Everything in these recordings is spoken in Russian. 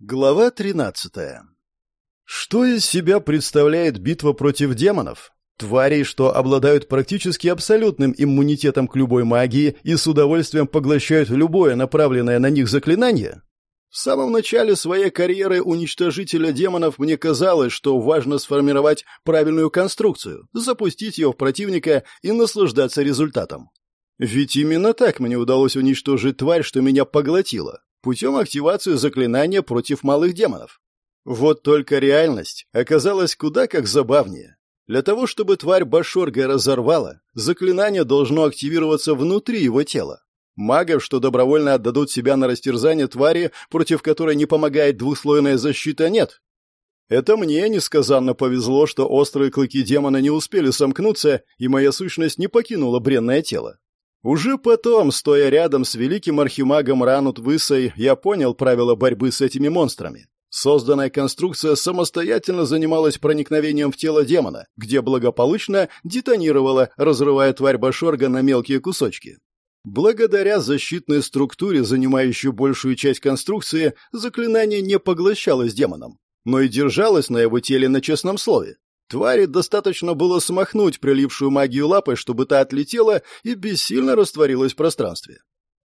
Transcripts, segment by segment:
Глава 13. Что из себя представляет битва против демонов? Тварей, что обладают практически абсолютным иммунитетом к любой магии и с удовольствием поглощают любое направленное на них заклинание? В самом начале своей карьеры уничтожителя демонов мне казалось, что важно сформировать правильную конструкцию, запустить ее в противника и наслаждаться результатом. Ведь именно так мне удалось уничтожить тварь, что меня поглотила, путем активации заклинания против малых демонов. Вот только реальность оказалась куда как забавнее. Для того, чтобы тварь Башорга разорвала, заклинание должно активироваться внутри его тела. Магов, что добровольно отдадут себя на растерзание твари, против которой не помогает двухслойная защита, нет. Это мне несказанно повезло, что острые клыки демона не успели сомкнуться, и моя сущность не покинула бренное тело. Уже потом, стоя рядом с великим архимагом Ранут Высой, я понял правила борьбы с этими монстрами. Созданная конструкция самостоятельно занималась проникновением в тело демона, где благополучно детонировала, разрывая тварь Башорга на мелкие кусочки. Благодаря защитной структуре, занимающей большую часть конструкции, заклинание не поглощалось демоном, но и держалось на его теле на честном слове. Твари достаточно было смахнуть прилившую магию лапой, чтобы та отлетела и бессильно растворилась в пространстве.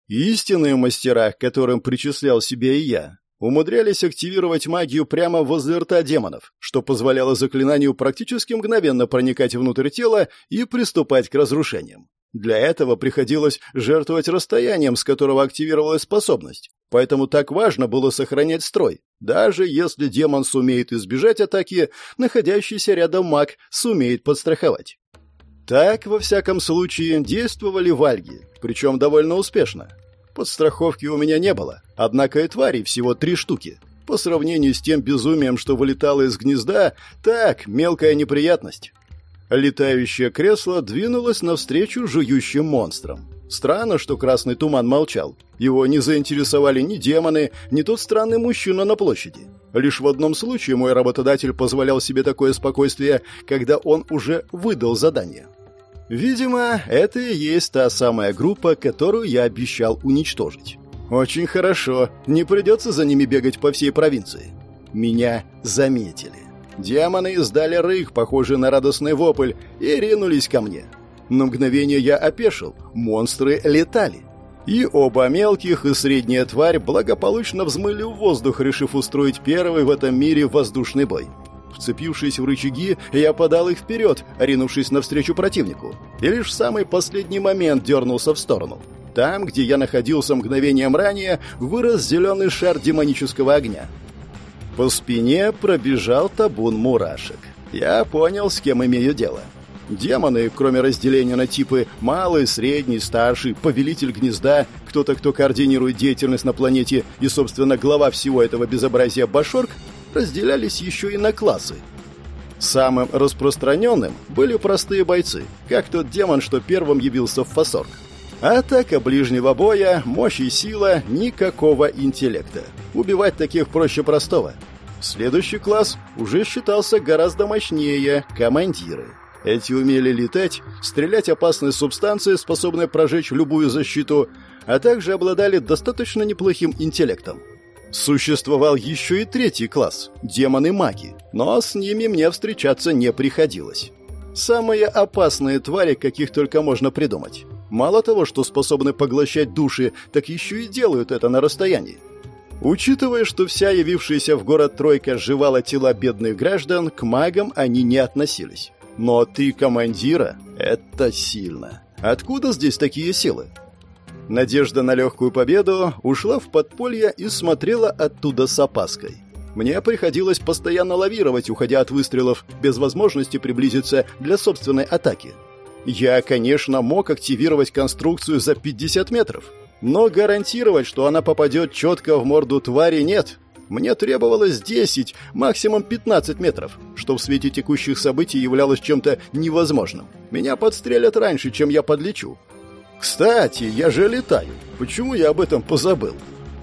Истинные мастера, которым причислял себя и я, умудрялись активировать магию прямо возле рта демонов, что позволяло заклинанию практически мгновенно проникать внутрь тела и приступать к разрушениям. Для этого приходилось жертвовать расстоянием, с которого активировалась способность. Поэтому так важно было сохранять строй. Даже если демон сумеет избежать атаки, находящийся рядом маг сумеет подстраховать. Так, во всяком случае, действовали вальги, причем довольно успешно. Подстраховки у меня не было, однако и тварей всего три штуки. По сравнению с тем безумием, что вылетало из гнезда, так, мелкая неприятность. Летающее кресло двинулось навстречу жующим монстрам. Странно, что красный туман молчал. Его не заинтересовали ни демоны, ни тот странный мужчина на площади. Лишь в одном случае мой работодатель позволял себе такое спокойствие, когда он уже выдал задание. Видимо, это и есть та самая группа, которую я обещал уничтожить. Очень хорошо, не придется за ними бегать по всей провинции. Меня заметили. Демоны издали рык, похожий на радостный вопль, и ринулись ко мне. На мгновение я опешил, монстры летали. И оба мелких и средняя тварь благополучно взмыли в воздух, решив устроить первый в этом мире воздушный бой. Вцепившись в рычаги, я подал их вперед, ринувшись навстречу противнику. И лишь в самый последний момент дернулся в сторону. Там, где я находился мгновением ранее, вырос зеленый шар демонического огня. По спине пробежал табун мурашек. Я понял, с кем имею дело. Демоны, кроме разделения на типы малый, средний, старший, повелитель гнезда, кто-то, кто координирует деятельность на планете и, собственно, глава всего этого безобразия Башорг, разделялись еще и на классы. Самым распространенным были простые бойцы, как тот демон, что первым явился в Фасорг. Атака ближнего боя, мощь и сила, никакого интеллекта. Убивать таких проще простого. Следующий класс уже считался гораздо мощнее – командиры. Эти умели летать, стрелять опасные субстанции, способные прожечь любую защиту, а также обладали достаточно неплохим интеллектом. Существовал еще и третий класс – демоны-маги, но с ними мне встречаться не приходилось. Самые опасные твари, каких только можно придумать. Мало того, что способны поглощать души, так еще и делают это на расстоянии. Учитывая, что вся явившаяся в город тройка сживала тела бедных граждан, к магам они не относились. Но ты командира — это сильно. Откуда здесь такие силы? Надежда на легкую победу ушла в подполье и смотрела оттуда с опаской. Мне приходилось постоянно лавировать, уходя от выстрелов, без возможности приблизиться для собственной атаки. Я, конечно, мог активировать конструкцию за 50 метров, но гарантировать, что она попадет четко в морду твари, нет. Мне требовалось 10, максимум 15 метров, что в свете текущих событий являлось чем-то невозможным. Меня подстрелят раньше, чем я подлечу. Кстати, я же летаю. Почему я об этом позабыл?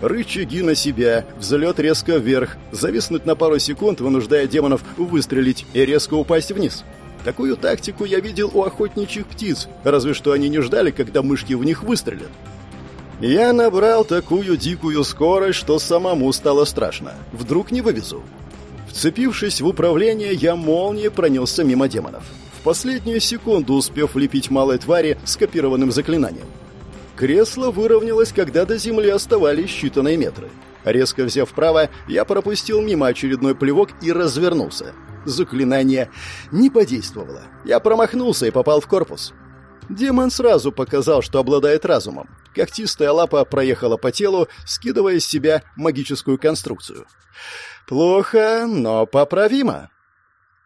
Рычаги на себя, взлет резко вверх, зависнуть на пару секунд, вынуждая демонов выстрелить и резко упасть вниз. Такую тактику я видел у охотничьих птиц, разве что они не ждали, когда мышки в них выстрелят. Я набрал такую дикую скорость, что самому стало страшно. Вдруг не вывезу. Вцепившись в управление, я молнией пронесся мимо демонов. В последнюю секунду успев влепить малой твари скопированным заклинанием. Кресло выровнялось, когда до земли оставались считанные метры. Резко взяв вправо, я пропустил мимо очередной плевок и развернулся. Заклинание не подействовало. Я промахнулся и попал в корпус. Демон сразу показал, что обладает разумом. Когтистая лапа проехала по телу, скидывая с себя магическую конструкцию. Плохо, но поправимо.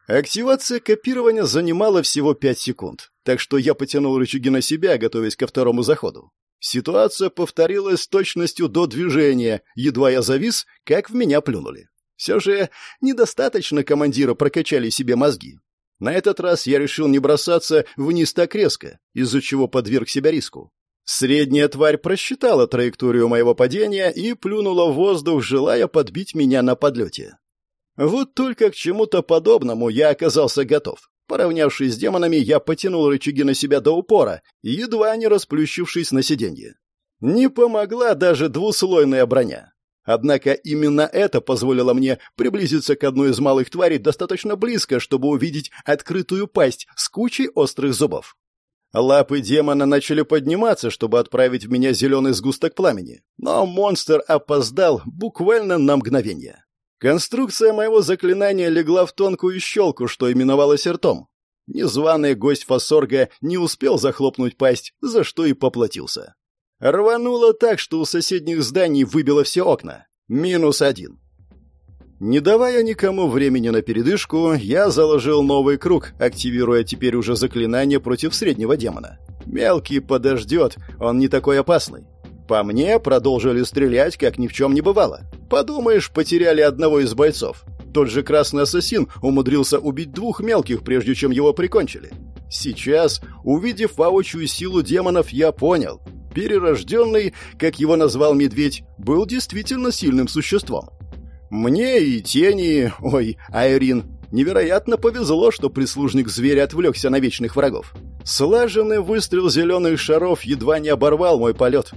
Активация копирования занимала всего 5 секунд, так что я потянул рычаги на себя, готовясь ко второму заходу. Ситуация повторилась с точностью до движения, едва я завис, как в меня плюнули. Все же недостаточно командира прокачали себе мозги. На этот раз я решил не бросаться вниз так резко, из-за чего подверг себя риску. Средняя тварь просчитала траекторию моего падения и плюнула в воздух, желая подбить меня на подлете. Вот только к чему-то подобному я оказался готов. Поравнявшись с демонами, я потянул рычаги на себя до упора, едва не расплющившись на сиденье. Не помогла даже двуслойная броня. Однако именно это позволило мне приблизиться к одной из малых тварей достаточно близко, чтобы увидеть открытую пасть с кучей острых зубов. Лапы демона начали подниматься, чтобы отправить в меня зеленый сгусток пламени, но монстр опоздал буквально на мгновение. Конструкция моего заклинания легла в тонкую щелку, что именовалось ртом. Незваный гость Фасорга не успел захлопнуть пасть, за что и поплатился. Рвануло так, что у соседних зданий выбило все окна. Минус один. Не давая никому времени на передышку, я заложил новый круг, активируя теперь уже заклинание против среднего демона. Мелкий подождет, он не такой опасный. По мне продолжили стрелять, как ни в чем не бывало. Подумаешь, потеряли одного из бойцов. Тот же красный ассасин умудрился убить двух мелких, прежде чем его прикончили. Сейчас, увидев воочию силу демонов, я понял. Перерожденный, как его назвал медведь, был действительно сильным существом. Мне и Тени, ой, Айрин, невероятно повезло, что прислужник зверя отвлекся на вечных врагов. Слаженный выстрел зеленых шаров едва не оборвал мой полет.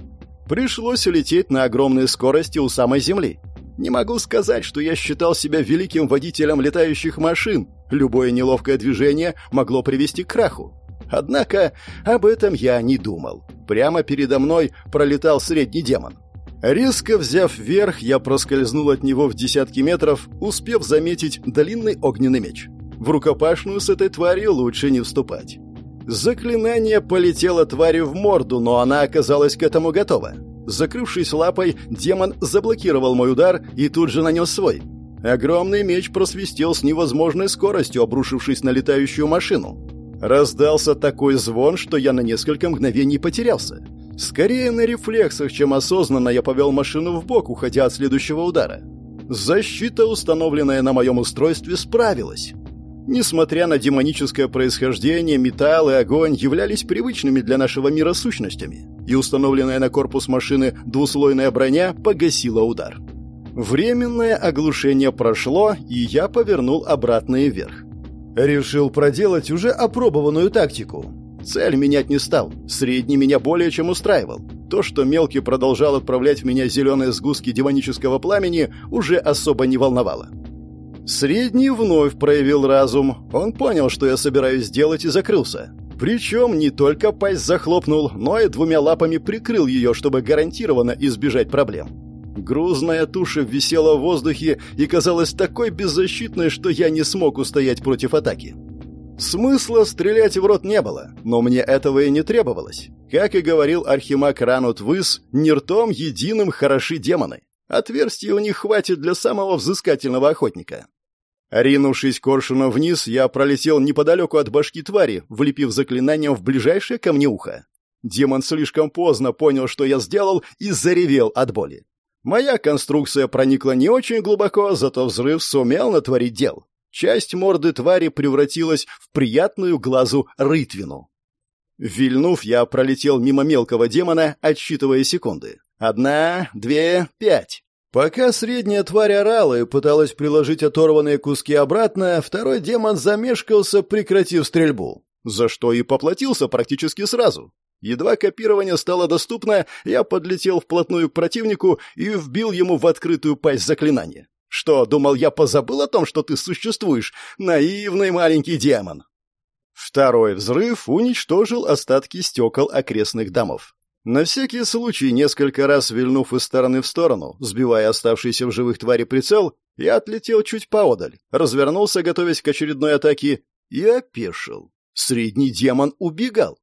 Пришлось лететь на огромной скорости у самой земли. Не могу сказать, что я считал себя великим водителем летающих машин. Любое неловкое движение могло привести к краху. Однако об этом я не думал. Прямо передо мной пролетал средний демон. Резко взяв вверх, я проскользнул от него в десятки метров, успев заметить длинный огненный меч. В рукопашную с этой тварью лучше не вступать. Заклинание полетело твари в морду, но она оказалась к этому готова. Закрывшись лапой, демон заблокировал мой удар и тут же нанес свой. Огромный меч просвистел с невозможной скоростью, обрушившись на летающую машину. Раздался такой звон, что я на несколько мгновений потерялся. Скорее на рефлексах, чем осознанно я повел машину в бок, уходя от следующего удара. Защита, установленная на моем устройстве, справилась. Несмотря на демоническое происхождение, металл и огонь являлись привычными для нашего мира сущностями, и установленная на корпус машины двуслойная броня погасила удар. Временное оглушение прошло, и я повернул обратно и вверх. Решил проделать уже опробованную тактику. Цель менять не стал. Средний меня более чем устраивал. То, что мелкий продолжал отправлять в меня зеленые сгустки демонического пламени, уже особо не волновало. Средний вновь проявил разум. Он понял, что я собираюсь сделать, и закрылся. Причем не только пасть захлопнул, но и двумя лапами прикрыл ее, чтобы гарантированно избежать проблем. Грузная туша висела в воздухе и казалась такой беззащитной, что я не смог устоять против атаки. Смысла стрелять в рот не было, но мне этого и не требовалось. Как и говорил архимаг Ранут Выс, не ртом единым хороши демоны. Отверстий у них хватит для самого взыскательного охотника. Ринувшись коршуном вниз, я пролетел неподалеку от башки твари, влепив заклинанием в ближайшее ко мне ухо. Демон слишком поздно понял, что я сделал, и заревел от боли. Моя конструкция проникла не очень глубоко, зато взрыв сумел натворить дел. Часть морды твари превратилась в приятную глазу рытвину. Вильнув, я пролетел мимо мелкого демона, отсчитывая секунды. Одна, две, пять. Пока средняя тварь орала и пыталась приложить оторванные куски обратно, второй демон замешкался, прекратив стрельбу, за что и поплатился практически сразу. Едва копирование стало доступно, я подлетел вплотную к противнику и вбил ему в открытую пасть заклинание. Что, думал, я позабыл о том, что ты существуешь? Наивный маленький демон. Второй взрыв уничтожил остатки стекол окрестных домов. На всякий случай, несколько раз вильнув из стороны в сторону, сбивая оставшиеся в живых твари прицел, я отлетел чуть поодаль, развернулся, готовясь к очередной атаке, и опешил. Средний демон убегал.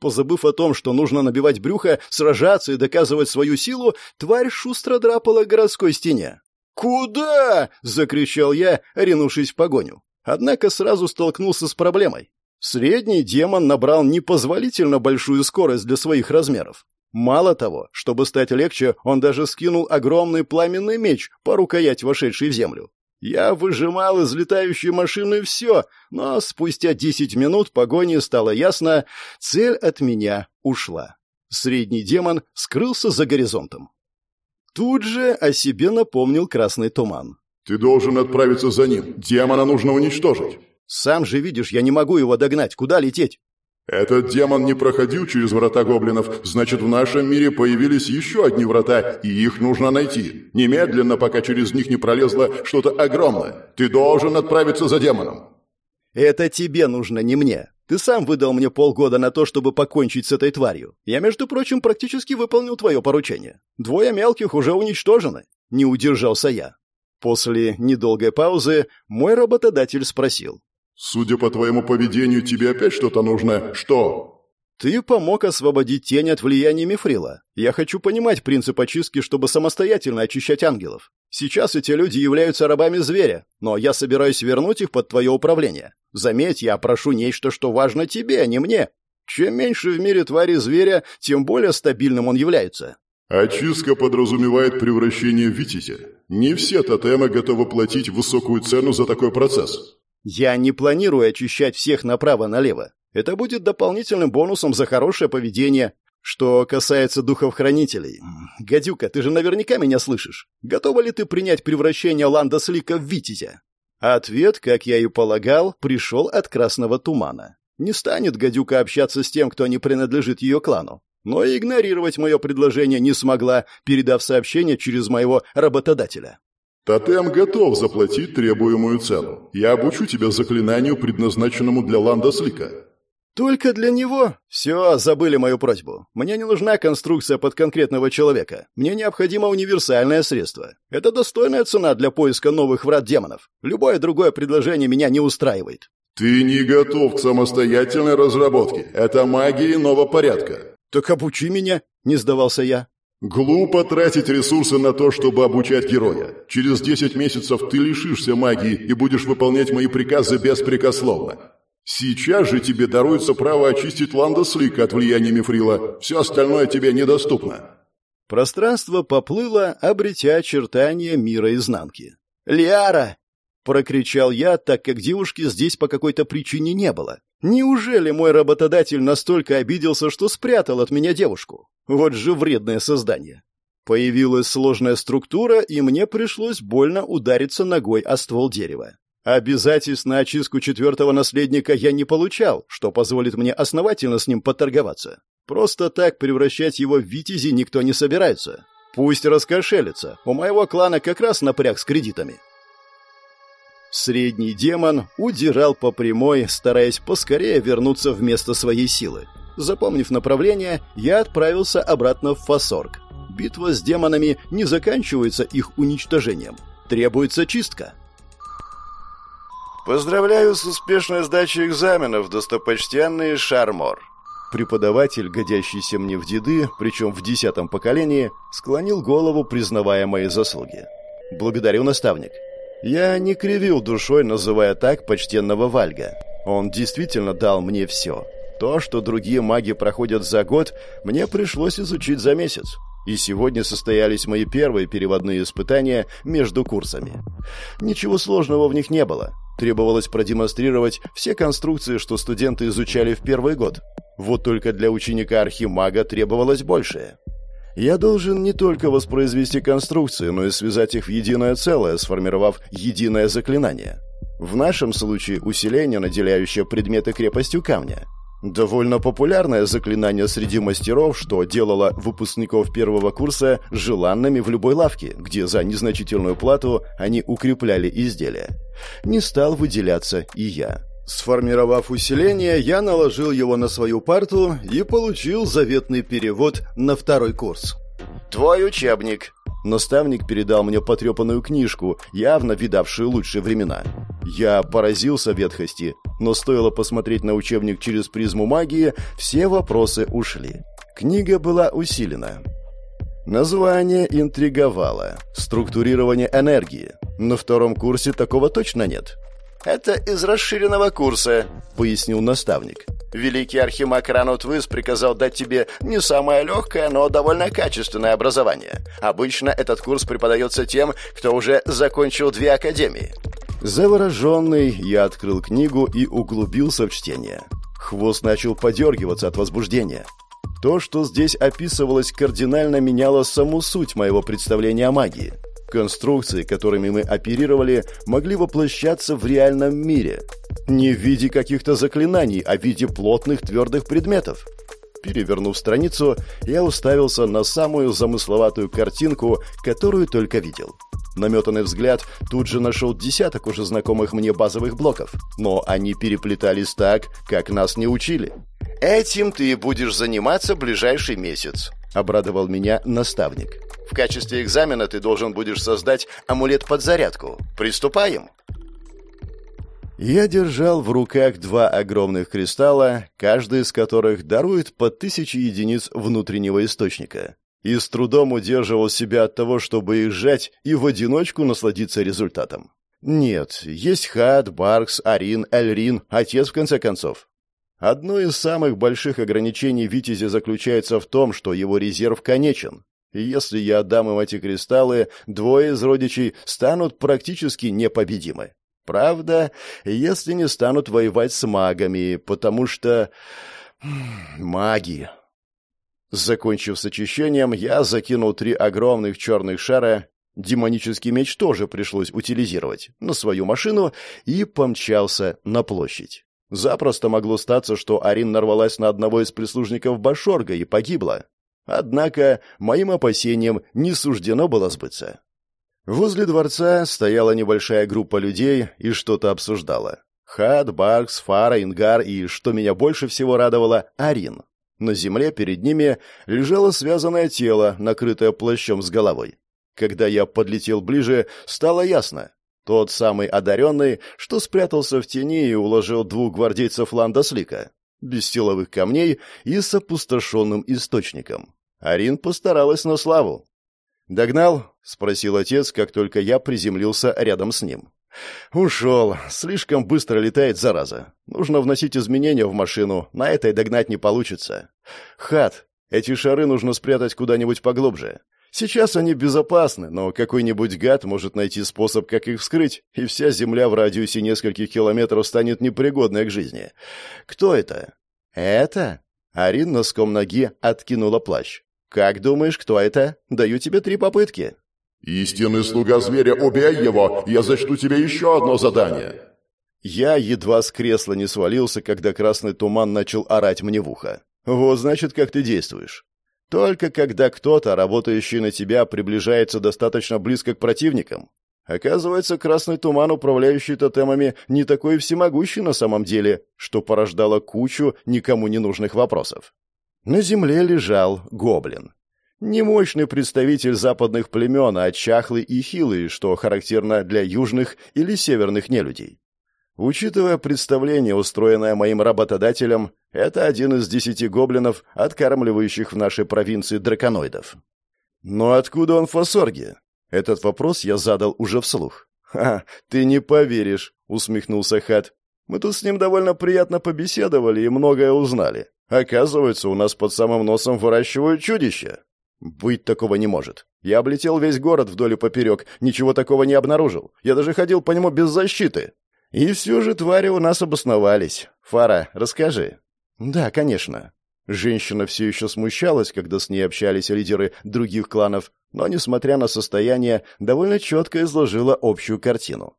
Позабыв о том, что нужно набивать брюхо, сражаться и доказывать свою силу, тварь шустро драпала к городской стене. «Куда?» — закричал я, ринувшись в погоню. Однако сразу столкнулся с проблемой. Средний демон набрал непозволительно большую скорость для своих размеров. Мало того, чтобы стать легче, он даже скинул огромный пламенный меч по рукоять вошедший в землю. Я выжимал из летающей машины все, но спустя десять минут погони стало ясно, цель от меня ушла. Средний демон скрылся за горизонтом. Тут же о себе напомнил красный туман. «Ты должен отправиться за ним. Демона нужно уничтожить». «Сам же видишь, я не могу его догнать. Куда лететь?» «Этот демон не проходил через врата гоблинов, значит, в нашем мире появились еще одни врата, и их нужно найти. Немедленно, пока через них не пролезло что-то огромное. Ты должен отправиться за демоном». «Это тебе нужно, не мне. Ты сам выдал мне полгода на то, чтобы покончить с этой тварью. Я, между прочим, практически выполнил твое поручение. Двое мелких уже уничтожены». Не удержался я. После недолгой паузы мой работодатель спросил. «Судя по твоему поведению, тебе опять что-то нужно. Что?» «Ты помог освободить тень от влияния Мифрила. Я хочу понимать принцип очистки, чтобы самостоятельно очищать ангелов. Сейчас эти люди являются рабами зверя, но я собираюсь вернуть их под твое управление. Заметь, я прошу нечто, что важно тебе, а не мне. Чем меньше в мире твари зверя, тем более стабильным он является». «Очистка подразумевает превращение в витязя. Не все тотемы готовы платить высокую цену за такой процесс». Я не планирую очищать всех направо-налево. Это будет дополнительным бонусом за хорошее поведение. Что касается духов-хранителей... Гадюка, ты же наверняка меня слышишь. Готова ли ты принять превращение Ланда Слика в Витязя? Ответ, как я и полагал, пришел от Красного Тумана. Не станет гадюка общаться с тем, кто не принадлежит ее клану. Но и игнорировать мое предложение не смогла, передав сообщение через моего работодателя. Тотем готов заплатить требуемую цену. Я обучу тебя заклинанию, предназначенному для Ландослика. Только для него? Все, забыли мою просьбу. Мне не нужна конструкция под конкретного человека. Мне необходимо универсальное средство. Это достойная цена для поиска новых врат демонов. Любое другое предложение меня не устраивает. Ты не готов к самостоятельной разработке. Это магия иного порядка. Так обучи меня, не сдавался я. Глупо тратить ресурсы на то, чтобы обучать героя. Через 10 месяцев ты лишишься магии и будешь выполнять мои приказы беспрекословно. Сейчас же тебе даруется право очистить Ландослика от влияния Мифрила. Все остальное тебе недоступно. Пространство поплыло, обретя очертания мира изнанки. «Лиара!» — прокричал я, так как девушки здесь по какой-то причине не было. «Неужели мой работодатель настолько обиделся, что спрятал от меня девушку? Вот же вредное создание. Появилась сложная структура, и мне пришлось больно удариться ногой о ствол дерева. Обязательств на очистку четвертого наследника я не получал, что позволит мне основательно с ним поторговаться. Просто так превращать его в витязи никто не собирается. Пусть раскошелится, у моего клана как раз напряг с кредитами. Средний демон удирал по прямой, стараясь поскорее вернуться в место своей силы. Запомнив направление, я отправился обратно в Фасорг. Битва с демонами не заканчивается их уничтожением. Требуется чистка. Поздравляю с успешной сдачей экзаменов, достопочтенный Шармор. Преподаватель, годящийся мне в деды, причем в десятом поколении, склонил голову, признавая мои заслуги. «Благодарю, наставник». Я не кривил душой, называя так почтенного Вальга. Он действительно дал мне все. То, что другие маги проходят за год, мне пришлось изучить за месяц. И сегодня состоялись мои первые переводные испытания между курсами. Ничего сложного в них не было. Требовалось продемонстрировать все конструкции, что студенты изучали в первый год. Вот только для ученика архимага требовалось большее. Я должен не только воспроизвести конструкции, но и связать их в единое целое, сформировав единое заклинание. В нашем случае усиление, наделяющее предметы крепостью камня – Довольно популярное заклинание среди мастеров, что делало выпускников первого курса желанными в любой лавке, где за незначительную плату они укрепляли изделия. Не стал выделяться и я. Сформировав усиление, я наложил его на свою парту и получил заветный перевод на второй курс. «Твой учебник», Наставник передал мне потрепанную книжку, явно видавшую лучшие времена. Я поразился ветхости, но стоило посмотреть на учебник через призму магии, все вопросы ушли. Книга была усилена. Название интриговало. Структурирование энергии. На втором курсе такого точно нет. «Это из расширенного курса», — пояснил наставник. Великий архимаг Ранутвыс приказал дать тебе не самое легкое, но довольно качественное образование. Обычно этот курс преподается тем, кто уже закончил две академии. Завороженный, я открыл книгу и углубился в чтение. Хвост начал подергиваться от возбуждения. То, что здесь описывалось, кардинально меняло саму суть моего представления о магии. Конструкции, которыми мы оперировали, могли воплощаться в реальном мире. Не в виде каких-то заклинаний, а в виде плотных твердых предметов. Перевернув страницу, я уставился на самую замысловатую картинку, которую только видел. Наметанный взгляд тут же нашел десяток уже знакомых мне базовых блоков, но они переплетались так, как нас не учили. «Этим ты будешь заниматься ближайший месяц», — обрадовал меня наставник. «В качестве экзамена ты должен будешь создать амулет под зарядку. Приступаем!» Я держал в руках два огромных кристалла, каждый из которых дарует по тысяче единиц внутреннего источника. И с трудом удерживал себя от того, чтобы их сжать и в одиночку насладиться результатом. Нет, есть Хад, Баркс, Арин, Эльрин, отец в конце концов. Одно из самых больших ограничений Витязи заключается в том, что его резерв конечен. Если я отдам им эти кристаллы, двое из родичей станут практически непобедимы. Правда, если не станут воевать с магами, потому что... Маги. Закончив с очищением, я закинул три огромных черных шара, демонический меч тоже пришлось утилизировать, на свою машину и помчался на площадь. Запросто могло статься, что Арин нарвалась на одного из прислужников Башорга и погибла. Однако моим опасениям не суждено было сбыться. Возле дворца стояла небольшая группа людей и что-то обсуждала. Хад, Баркс, Фара, Ингар и, что меня больше всего радовало, Арин. На земле перед ними лежало связанное тело, накрытое плащом с головой. Когда я подлетел ближе, стало ясно. Тот самый одаренный, что спрятался в тени и уложил двух гвардейцев Ландослика. Без силовых камней и с опустошенным источником. Арин постаралась на славу. «Догнал?» — спросил отец, как только я приземлился рядом с ним. «Ушел. Слишком быстро летает, зараза. Нужно вносить изменения в машину. На этой догнать не получится. Хат, эти шары нужно спрятать куда-нибудь поглубже. Сейчас они безопасны, но какой-нибудь гад может найти способ, как их вскрыть, и вся земля в радиусе нескольких километров станет непригодной к жизни. Кто это? Это? Арин носком ноги откинула плащ. «Как думаешь, кто это? Даю тебе три попытки». «Истинный слуга зверя, убей его! Я зачту тебе еще одно задание!» Я едва с кресла не свалился, когда красный туман начал орать мне в ухо. «Вот, значит, как ты действуешь. Только когда кто-то, работающий на тебя, приближается достаточно близко к противникам. Оказывается, красный туман, управляющий тотемами, не такой всемогущий на самом деле, что порождало кучу никому не нужных вопросов. На земле лежал гоблин. Немощный представитель западных племен, а чахлый и хилый, что характерно для южных или северных нелюдей. Учитывая представление, устроенное моим работодателем, это один из десяти гоблинов, откармливающих в нашей провинции драконоидов. Но откуда он в Фасорге? Этот вопрос я задал уже вслух. «Ха, ты не поверишь», — усмехнулся Хат. «Мы тут с ним довольно приятно побеседовали и многое узнали. Оказывается, у нас под самым носом выращивают чудища. Быть такого не может. Я облетел весь город вдоль и поперек, ничего такого не обнаружил. Я даже ходил по нему без защиты. И все же твари у нас обосновались. Фара, расскажи. Да, конечно. Женщина все еще смущалась, когда с ней общались лидеры других кланов, но, несмотря на состояние, довольно четко изложила общую картину.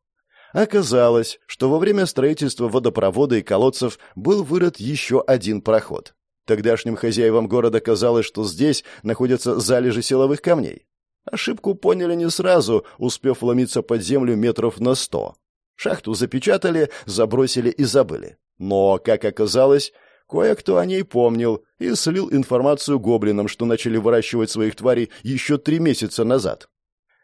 Оказалось, что во время строительства водопровода и колодцев был вырыт еще один проход. Тогдашним хозяевам города казалось, что здесь находятся залежи силовых камней. Ошибку поняли не сразу, успев вломиться под землю метров на сто. Шахту запечатали, забросили и забыли. Но, как оказалось, кое-кто о ней помнил и слил информацию гоблинам, что начали выращивать своих тварей еще три месяца назад.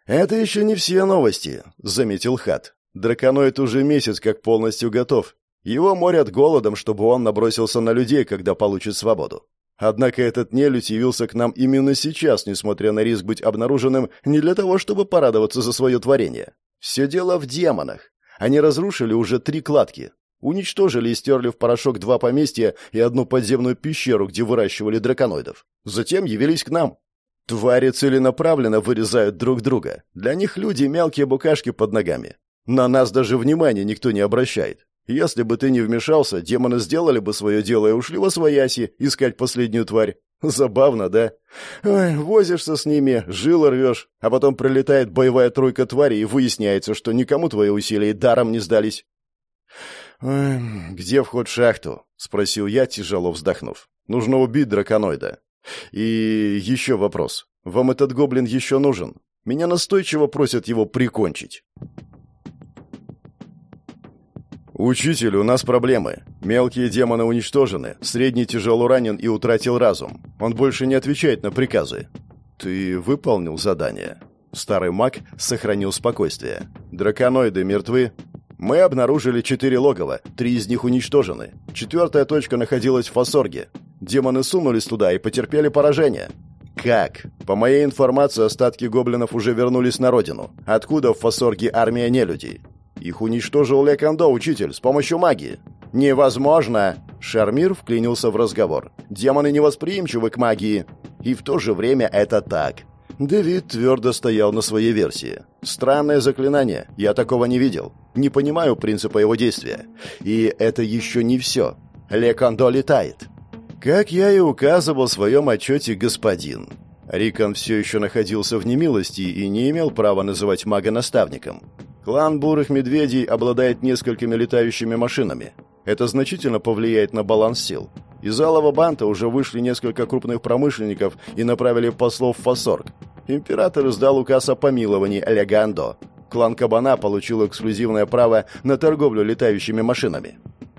«Это еще не все новости», — заметил Хат. «Драконоид уже месяц как полностью готов. Его морят голодом, чтобы он набросился на людей, когда получит свободу. Однако этот нелюдь явился к нам именно сейчас, несмотря на риск быть обнаруженным, не для того, чтобы порадоваться за свое творение. Все дело в демонах. Они разрушили уже три кладки. Уничтожили и стерли в порошок два поместья и одну подземную пещеру, где выращивали драконоидов. Затем явились к нам. Твари целенаправленно вырезают друг друга. Для них люди — мелкие букашки под ногами. На нас даже внимания никто не обращает. Если бы ты не вмешался, демоны сделали бы свое дело и ушли во свояси искать последнюю тварь. Забавно, да? Ой, возишься с ними, жил рвешь, а потом прилетает боевая тройка тварей и выясняется, что никому твои усилия даром не сдались. Ой, «Где вход в шахту?» — спросил я, тяжело вздохнув. «Нужно убить драконоида. И еще вопрос. Вам этот гоблин еще нужен? Меня настойчиво просят его прикончить». «Учитель, у нас проблемы. Мелкие демоны уничтожены, средний тяжело ранен и утратил разум. Он больше не отвечает на приказы». «Ты выполнил задание?» Старый маг сохранил спокойствие. «Драконоиды мертвы?» «Мы обнаружили четыре логова, три из них уничтожены. Четвертая точка находилась в Фасорге. Демоны сунулись туда и потерпели поражение». «Как?» «По моей информации, остатки гоблинов уже вернулись на родину. Откуда в Фасорге армия нелюдей?» Их уничтожил Лекандо, учитель, с помощью магии. Невозможно. Шармир вклинился в разговор. Демоны невосприимчивы к магии. И в то же время это так. Дэвид твердо стоял на своей версии. Странное заклинание. Я такого не видел. Не понимаю принципа его действия. И это еще не все. Лекандо летает. Как я и указывал в своем отчете, господин. Рикон все еще находился в немилости и не имел права называть мага наставником. Клан бурых медведей обладает несколькими летающими машинами. Это значительно повлияет на баланс сил. Из Алого Банта уже вышли несколько крупных промышленников и направили послов в Фасорг. Император издал указ о помиловании Легандо. Клан Кабана получил эксклюзивное право на торговлю летающими машинами.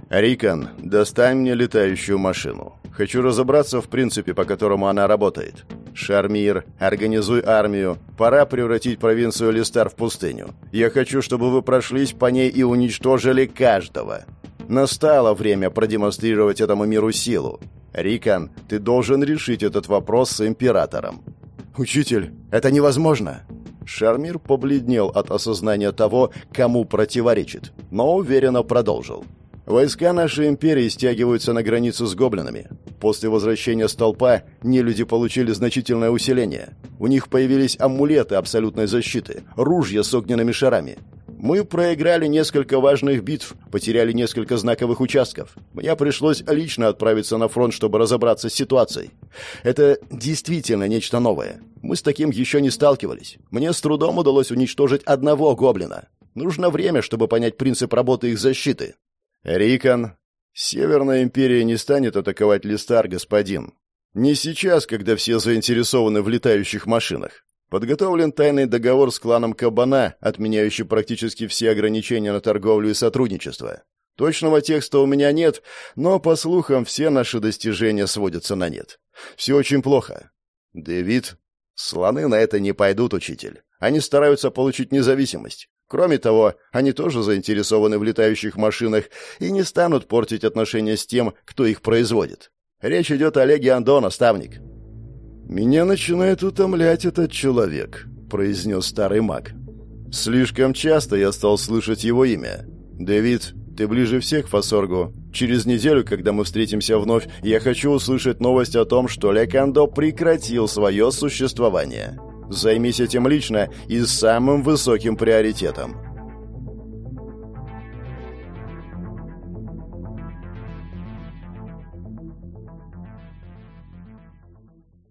«Рикон, достань мне летающую машину. Хочу разобраться в принципе, по которому она работает. Шармир, организуй армию. Пора превратить провинцию Листар в пустыню. Я хочу, чтобы вы прошлись по ней и уничтожили каждого. Настало время продемонстрировать этому миру силу. Рикон, ты должен решить этот вопрос с императором». «Учитель, это невозможно!» Шармир побледнел от осознания того, кому противоречит, но уверенно продолжил. Войска нашей империи стягиваются на границу с гоблинами. После возвращения столпа нелюди получили значительное усиление. У них появились амулеты абсолютной защиты, ружья с огненными шарами. Мы проиграли несколько важных битв, потеряли несколько знаковых участков. Мне пришлось лично отправиться на фронт, чтобы разобраться с ситуацией. Это действительно нечто новое. Мы с таким еще не сталкивались. Мне с трудом удалось уничтожить одного гоблина. Нужно время, чтобы понять принцип работы их защиты. «Рикон, Северная империя не станет атаковать Листар, господин. Не сейчас, когда все заинтересованы в летающих машинах. Подготовлен тайный договор с кланом Кабана, отменяющий практически все ограничения на торговлю и сотрудничество. Точного текста у меня нет, но, по слухам, все наши достижения сводятся на нет. Все очень плохо. Дэвид, слоны на это не пойдут, учитель. Они стараются получить независимость. Кроме того, они тоже заинтересованы в летающих машинах и не станут портить отношения с тем, кто их производит. Речь идет о Олеге Андо, наставник. «Меня начинает утомлять этот человек», — произнес старый маг. «Слишком часто я стал слышать его имя. Дэвид, ты ближе всех к Фасоргу. Через неделю, когда мы встретимся вновь, я хочу услышать новость о том, что Лекандо прекратил свое существование». Займись этим лично и самым высоким приоритетом.